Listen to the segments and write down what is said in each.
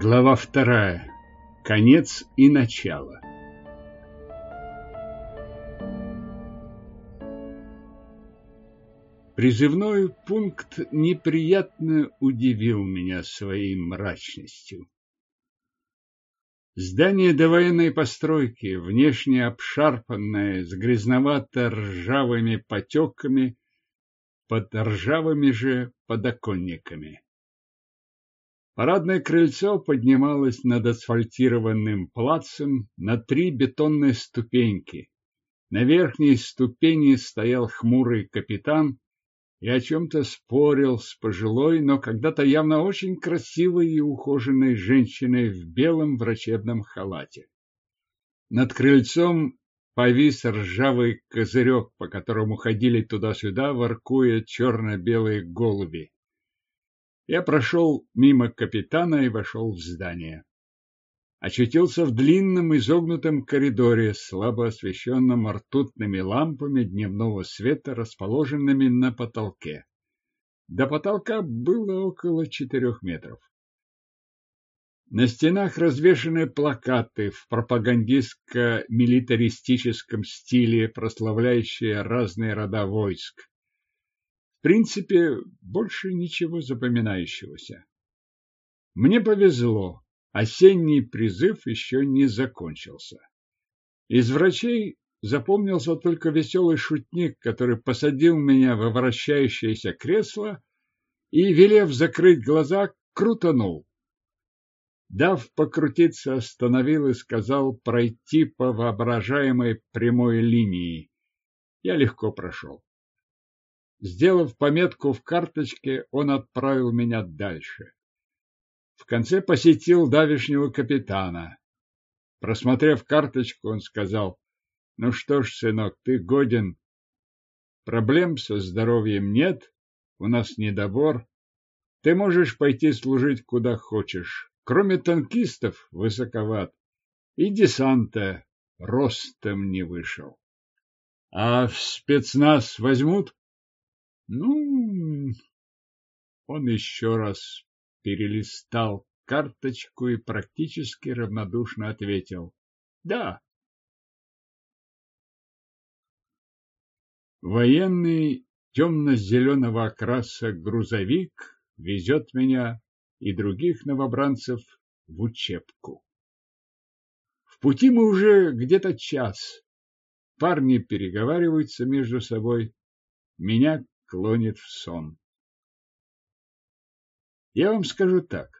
Глава вторая. Конец и начало. Призывной пункт неприятно удивил меня своей мрачностью. Здание довоенной постройки, внешне обшарпанное, с грязновато-ржавыми потеками, под ржавыми же подоконниками. Парадное крыльцо поднималось над асфальтированным плацем на три бетонные ступеньки. На верхней ступени стоял хмурый капитан и о чем-то спорил с пожилой, но когда-то явно очень красивой и ухоженной женщиной в белом врачебном халате. Над крыльцом повис ржавый козырек, по которому ходили туда-сюда, воркуя черно-белые голуби. Я прошел мимо капитана и вошел в здание. Очутился в длинном изогнутом коридоре, слабо освещенном ртутными лампами дневного света, расположенными на потолке. До потолка было около четырех метров. На стенах развешаны плакаты в пропагандистско-милитаристическом стиле, прославляющие разные рода войск. В принципе, больше ничего запоминающегося. Мне повезло, осенний призыв еще не закончился. Из врачей запомнился только веселый шутник, который посадил меня во вращающееся кресло и, велев закрыть глаза, крутанул. Дав покрутиться, остановил и сказал пройти по воображаемой прямой линии. Я легко прошел. Сделав пометку в карточке, он отправил меня дальше. В конце посетил давешнего капитана. Просмотрев карточку, он сказал, «Ну что ж, сынок, ты годен. Проблем со здоровьем нет, у нас недобор. Ты можешь пойти служить куда хочешь. Кроме танкистов, высоковат. И десанта ростом не вышел. А в спецназ возьмут? Ну, он еще раз перелистал карточку и практически равнодушно ответил «Да». Военный темно-зеленого окраса грузовик везет меня и других новобранцев в учебку. В пути мы уже где-то час. Парни переговариваются между собой. Меня клонит в сон. Я вам скажу так.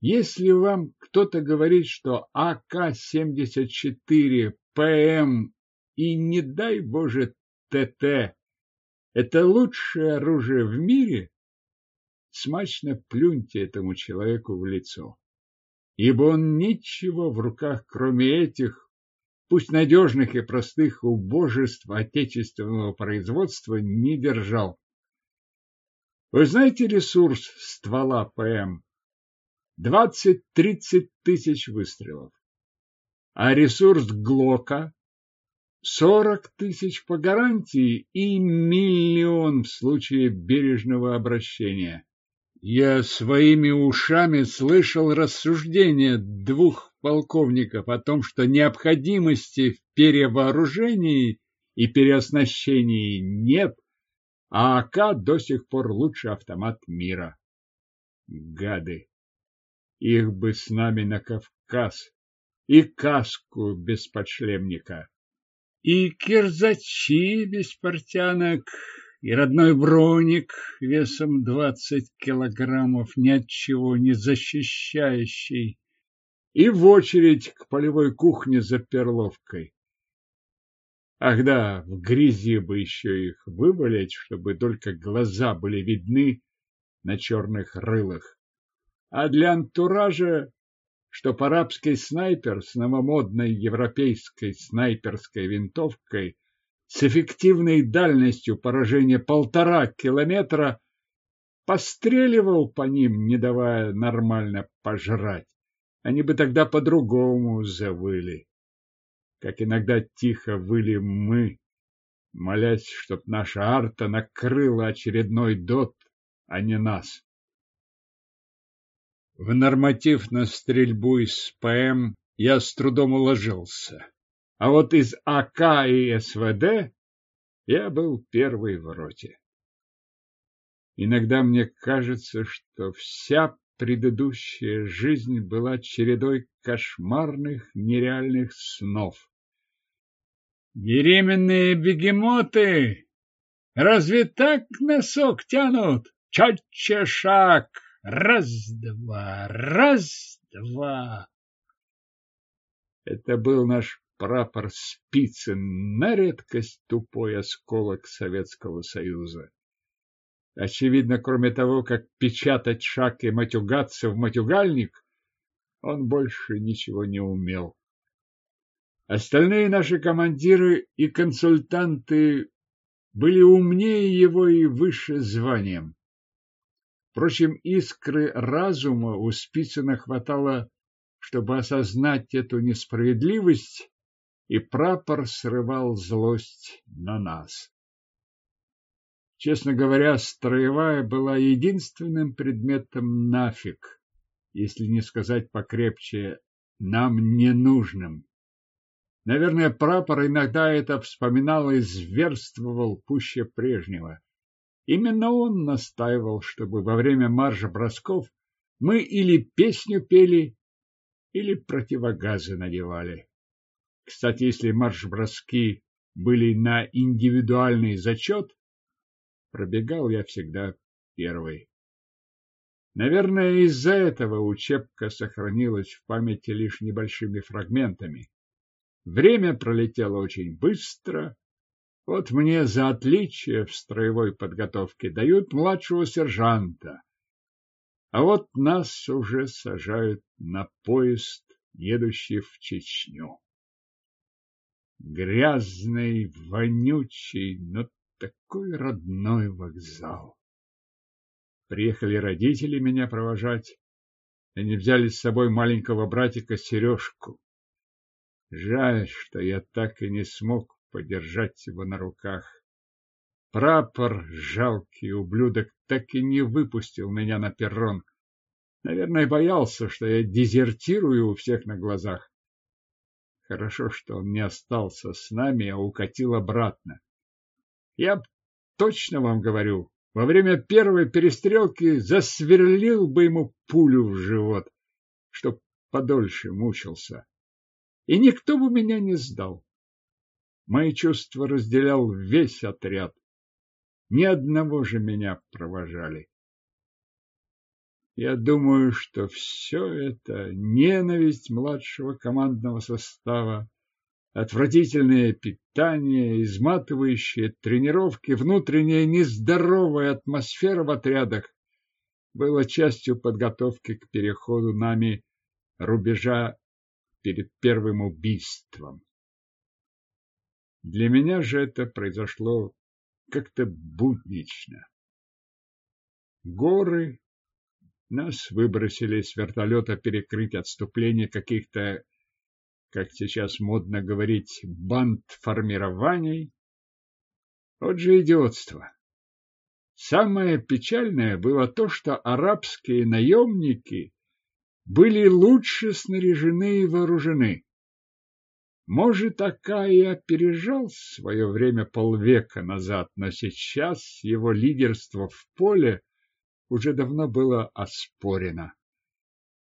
Если вам кто-то говорит, что АК-74 ПМ и, не дай Боже, ТТ – это лучшее оружие в мире, смачно плюньте этому человеку в лицо, ибо он ничего в руках, кроме этих пусть надежных и простых убожеств отечественного производства, не держал. Вы знаете ресурс ствола ПМ? 20-30 тысяч выстрелов. А ресурс ГЛОКа 40 тысяч по гарантии и миллион в случае бережного обращения. Я своими ушами слышал рассуждения двух полковников о том, что необходимости в перевооружении и переоснащении нет, а АК до сих пор лучший автомат мира. Гады! Их бы с нами на Кавказ и каску без подшлемника, и кирзачи без портянок, и родной броник весом двадцать килограммов, ни от чего не защищающий, и в очередь к полевой кухне за перловкой. Ах да, в грязи бы еще их вывалить, чтобы только глаза были видны на черных рылах. А для антуража, что арабский снайпер с новомодной европейской снайперской винтовкой с эффективной дальностью поражения полтора километра постреливал по ним, не давая нормально пожрать. Они бы тогда по-другому завыли, как иногда тихо выли мы, молясь, чтоб наша арта накрыла очередной дот, а не нас. В норматив на стрельбу из ПМ я с трудом уложился. А вот из АК и СВД я был первый в роте. Иногда мне кажется, что вся предыдущая жизнь была чередой кошмарных нереальных снов. Беременные бегемоты! Разве так носок тянут? Чаще шаг! Раз-два, раз-два. Это был наш прапор Спицын, на редкость тупой осколок Советского Союза. Очевидно, кроме того, как печатать шаг и матюгаться в матюгальник, он больше ничего не умел. Остальные наши командиры и консультанты были умнее его и выше званием. Впрочем, искры разума у Спицына хватало, чтобы осознать эту несправедливость, и прапор срывал злость на нас. Честно говоря, строевая была единственным предметом нафиг, если не сказать покрепче, нам ненужным. Наверное, прапор иногда это вспоминал и зверствовал пуще прежнего. Именно он настаивал, чтобы во время марша бросков мы или песню пели, или противогазы надевали. Кстати, если марш-броски были на индивидуальный зачет, пробегал я всегда первый. Наверное, из-за этого учебка сохранилась в памяти лишь небольшими фрагментами. Время пролетело очень быстро. Вот мне за отличие в строевой подготовке дают младшего сержанта. А вот нас уже сажают на поезд, едущий в Чечню. Грязный, вонючий, но такой родной вокзал. Приехали родители меня провожать. Они взяли с собой маленького братика Сережку. Жаль, что я так и не смог подержать его на руках. Прапор, жалкий ублюдок, так и не выпустил меня на перрон. Наверное, боялся, что я дезертирую у всех на глазах. Хорошо, что он не остался с нами, а укатил обратно. Я точно вам говорю, во время первой перестрелки засверлил бы ему пулю в живот, чтоб подольше мучился и никто бы меня не сдал. Мои чувства разделял весь отряд. Ни одного же меня провожали. Я думаю, что все это ненависть младшего командного состава, отвратительное питание, изматывающие тренировки, внутренняя нездоровая атмосфера в отрядах было частью подготовки к переходу нами рубежа перед первым убийством. Для меня же это произошло как-то буднично. Горы нас выбросили с вертолета перекрыть отступление каких-то, как сейчас модно говорить, банд формирований. Вот же идиотство. Самое печальное было то, что арабские наемники были лучше снаряжены и вооружены. Может, Ака и опережал свое время полвека назад, но сейчас его лидерство в поле уже давно было оспорено.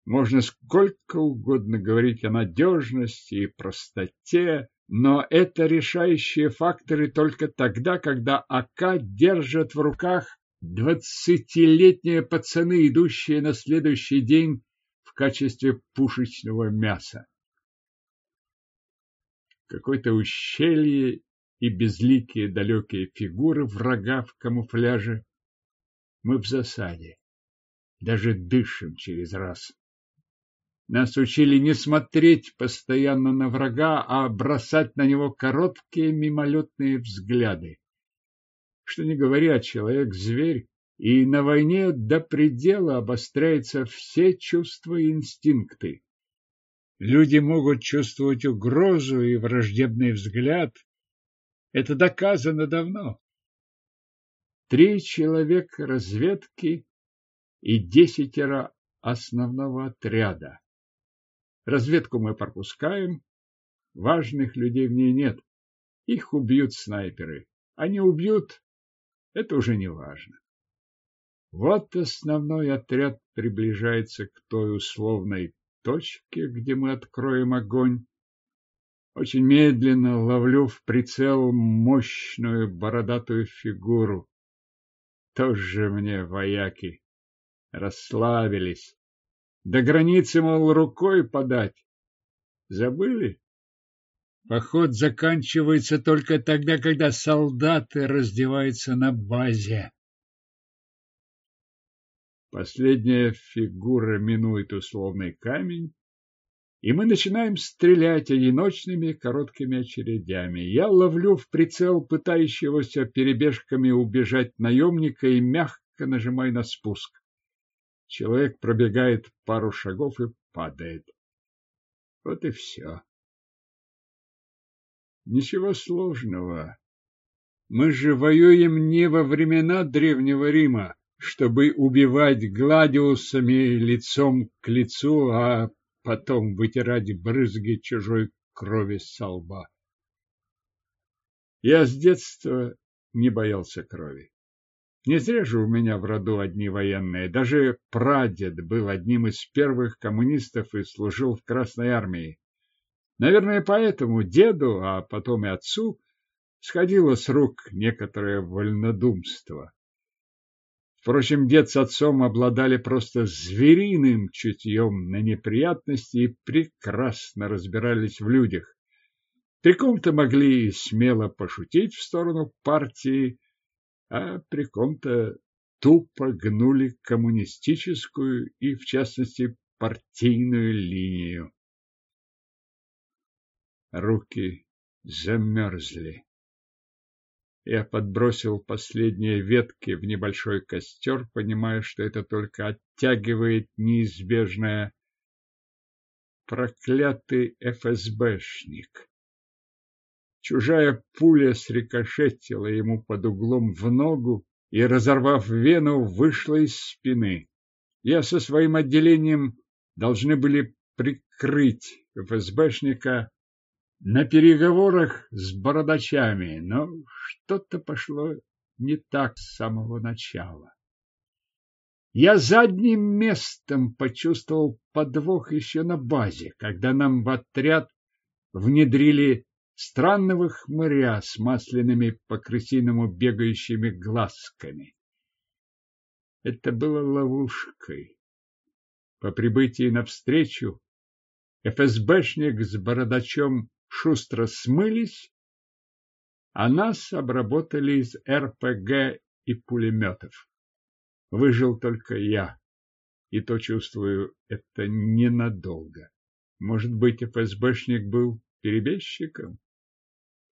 Можно сколько угодно говорить о надежности и простоте, но это решающие факторы только тогда, когда АК держат в руках двадцатилетние пацаны, идущие на следующий день в качестве пушечного мяса. Какое-то ущелье и безликие далекие фигуры врага в камуфляже. Мы в засаде, даже дышим через раз. Нас учили не смотреть постоянно на врага, а бросать на него короткие мимолетные взгляды. Что не говоря, человек-зверь и на войне до предела обостряются все чувства и инстинкты. Люди могут чувствовать угрозу и враждебный взгляд. Это доказано давно. Три человека разведки и десятеро основного отряда. Разведку мы пропускаем, важных людей в ней нет. Их убьют снайперы. Они убьют, это уже не важно. Вот основной отряд приближается к той условной точке, где мы откроем огонь. Очень медленно ловлю в прицел мощную бородатую фигуру. Тоже мне вояки. Расслабились. До границы, мол, рукой подать. Забыли? Поход заканчивается только тогда, когда солдаты раздеваются на базе. Последняя фигура минует условный камень, и мы начинаем стрелять одиночными короткими очередями. Я ловлю в прицел пытающегося перебежками убежать наемника и мягко нажимаю на спуск. Человек пробегает пару шагов и падает. Вот и все. Ничего сложного. Мы же воюем не во времена Древнего Рима чтобы убивать гладиусами лицом к лицу, а потом вытирать брызги чужой крови со лба. Я с детства не боялся крови. Не зря же у меня в роду одни военные. Даже прадед был одним из первых коммунистов и служил в Красной армии. Наверное, поэтому деду, а потом и отцу, сходило с рук некоторое вольнодумство. Впрочем, дед с отцом обладали просто звериным чутьем на неприятности и прекрасно разбирались в людях. При ком-то могли смело пошутить в сторону партии, а при ком-то тупо гнули коммунистическую и, в частности, партийную линию. Руки замерзли. Я подбросил последние ветки в небольшой костер, понимая, что это только оттягивает неизбежное. Проклятый ФСБшник. Чужая пуля срикошетила ему под углом в ногу и, разорвав вену, вышла из спины. Я со своим отделением должны были прикрыть ФСБшника на переговорах с бородачами, но что-то пошло не так с самого начала. Я задним местом почувствовал подвох еще на базе, когда нам в отряд внедрили странного хмыря с масляными по крысиному бегающими глазками. Это было ловушкой. По прибытии навстречу ФСБшник с бородачом шустро смылись, а нас обработали из РПГ и пулеметов. Выжил только я, и то чувствую, это ненадолго. Может быть, ФСБшник был перебежчиком?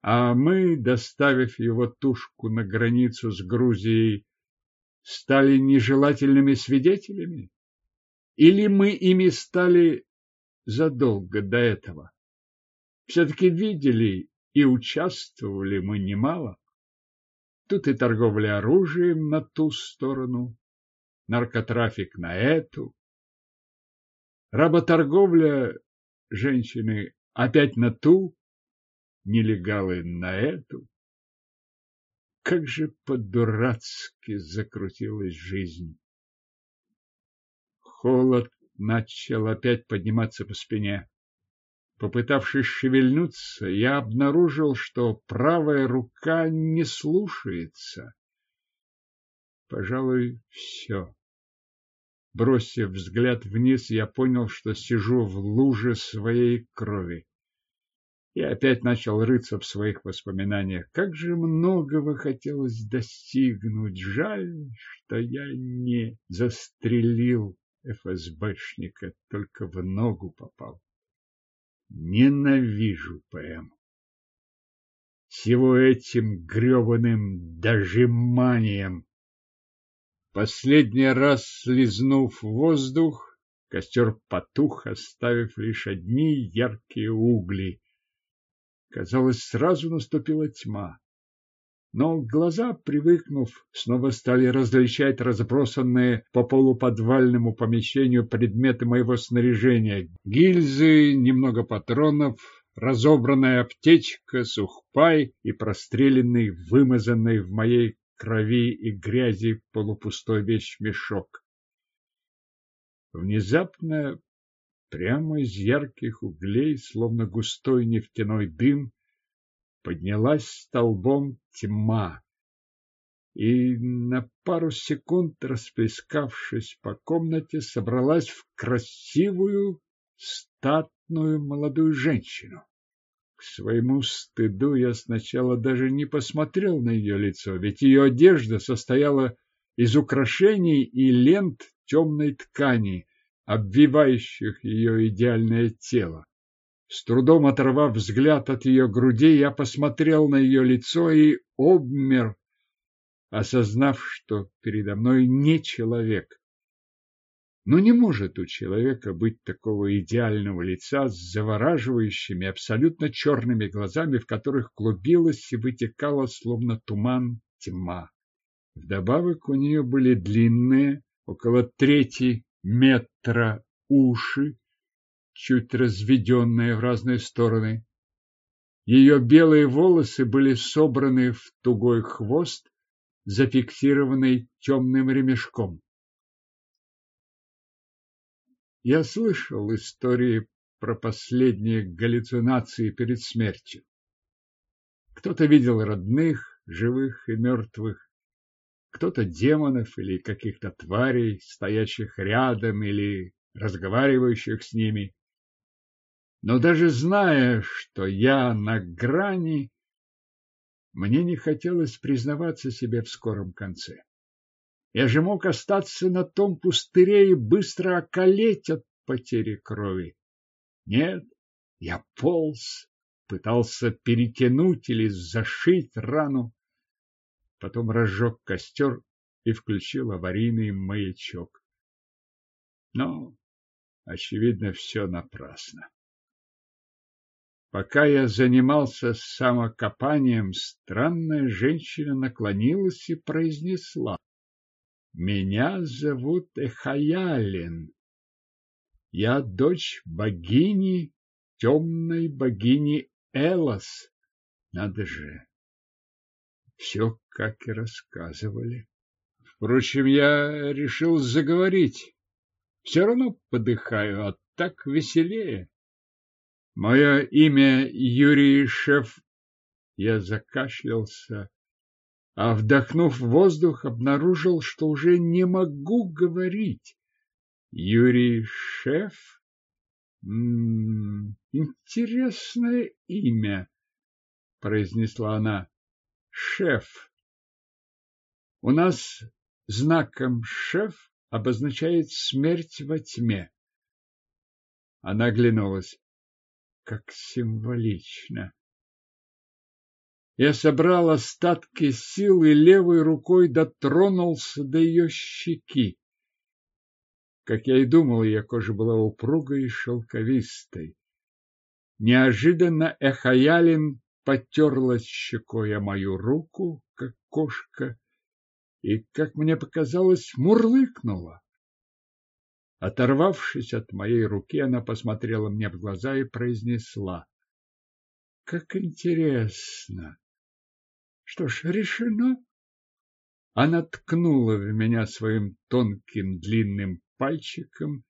А мы, доставив его тушку на границу с Грузией, стали нежелательными свидетелями? Или мы ими стали задолго до этого? Все-таки видели и участвовали мы немало. Тут и торговля оружием на ту сторону, наркотрафик на эту, работорговля женщины опять на ту, нелегалы на эту. Как же по-дурацки закрутилась жизнь. Холод начал опять подниматься по спине. Попытавшись шевельнуться, я обнаружил, что правая рука не слушается. Пожалуй, все. Бросив взгляд вниз, я понял, что сижу в луже своей крови. Я опять начал рыться в своих воспоминаниях. Как же многого хотелось достигнуть. Жаль, что я не застрелил ФСБшника, только в ногу попал. Ненавижу ПМ. Всего этим грёбаным дожиманием. Последний раз слизнув воздух, костер потух, оставив лишь одни яркие угли. Казалось, сразу наступила тьма. но глаза, привыкнув, снова стали различать разбросанные по полуподвальному помещению предметы моего снаряжения. Гильзы, немного патронов, разобранная аптечка, сухпай и простреленный, вымазанный в моей крови и грязи полупустой вещмешок. Внезапно, прямо из ярких углей, словно густой нефтяной дым, поднялась столбом тьма, и на пару секунд, расплескавшись по комнате, собралась в красивую, статную молодую женщину. Своему стыду я сначала даже не посмотрел на ее лицо, ведь ее одежда состояла из украшений и лент темной ткани, обвивающих ее идеальное тело. С трудом оторвав взгляд от ее груди, я посмотрел на ее лицо и обмер, осознав, что передо мной не человек. Но не может у человека быть такого идеального лица с завораживающими, абсолютно черными глазами, в которых клубилась и вытекала, словно туман, тьма. Вдобавок у нее были длинные, около трети метра уши, чуть разведенные в разные стороны. Ее белые волосы были собраны в тугой хвост, зафиксированный темным ремешком. Я слышал истории про последние галлюцинации перед смертью. Кто-то видел родных, живых и мертвых, кто-то демонов или каких-то тварей, стоящих рядом или разговаривающих с ними. Но даже зная, что я на грани, мне не хотелось признаваться себе в скором конце. Я же мог остаться на том пустыре и быстро околеть от потери крови. Нет, я полз, пытался перетянуть или зашить рану, потом разжег костер и включил аварийный маячок. Но, очевидно, все напрасно. Пока я занимался самокопанием, странная женщина наклонилась и произнесла. Меня зовут Эхаялин. Я дочь богини, темной богини Элос. Надо же, все, как и рассказывали. Впрочем, я решил заговорить. Все равно подыхаю, а так веселее. Мое имя Юрий Шеф. Я закашлялся, а, вдохнув воздух, обнаружил, что уже не могу говорить. Юрий Шеф? М -м, интересное имя, произнесла она. Шеф. У нас знаком шеф обозначает смерть во тьме. Она оглянулась как символично. Я собрал остатки сил и левой рукой дотронулся до ее щеки. Как я и думал, ее кожа была упругой и шелковистой. Неожиданно Эхаялин потерлась щекой о мою руку, как кошка, и, как мне показалось, мурлыкнула. Оторвавшись от моей руки, она посмотрела мне в глаза и произнесла. Как интересно. Что ж, решено. Она ткнула в меня своим тонким длинным пальчиком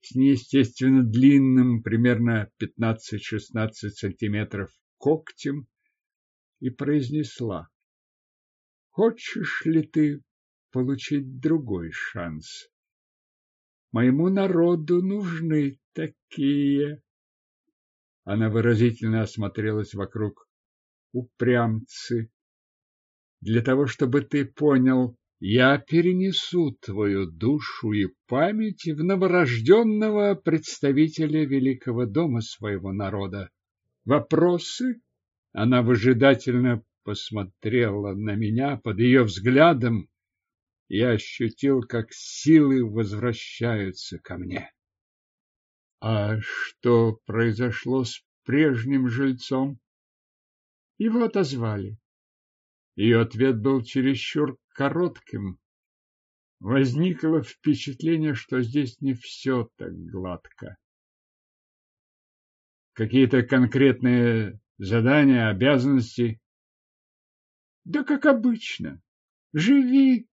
с неестественно длинным, примерно 15-16 сантиметров когтем и произнесла. Хочешь ли ты получить другой шанс? Моему народу нужны такие. Она выразительно осмотрелась вокруг. Упрямцы. Для того, чтобы ты понял, я перенесу твою душу и память в новорожденного представителя великого дома своего народа. Вопросы? Она выжидательно посмотрела на меня под ее взглядом я ощутил, как силы возвращаются ко мне. А что произошло с прежним жильцом? Его отозвали. Ее ответ был чересчур коротким. Возникло впечатление, что здесь не все так гладко. Какие-то конкретные задания, обязанности? Да как обычно. Живи,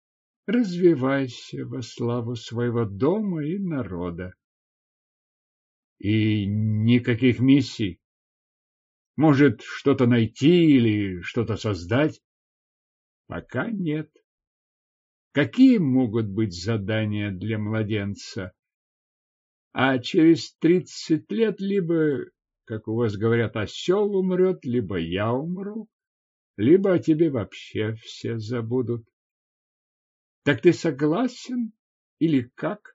развивайся во славу своего дома и народа. И никаких миссий? Может, что-то найти или что-то создать? Пока нет. Какие могут быть задания для младенца? А через тридцать лет либо, как у вас говорят, осел умрет, либо я умру, либо о тебе вообще все забудут. Так ты согласен или как?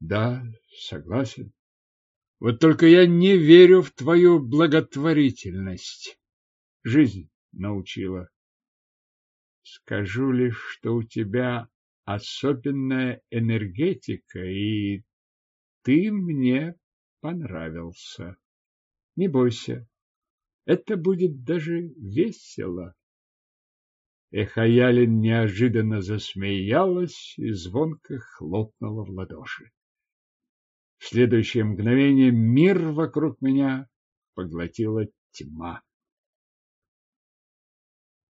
Да, согласен. Вот только я не верю в твою благотворительность. Жизнь научила. Скажу лишь, что у тебя особенная энергетика, и ты мне понравился. Не бойся, это будет даже весело. Эхаялин неожиданно засмеялась и звонко хлопнула в ладоши. В следующее мгновение мир вокруг меня поглотила тьма.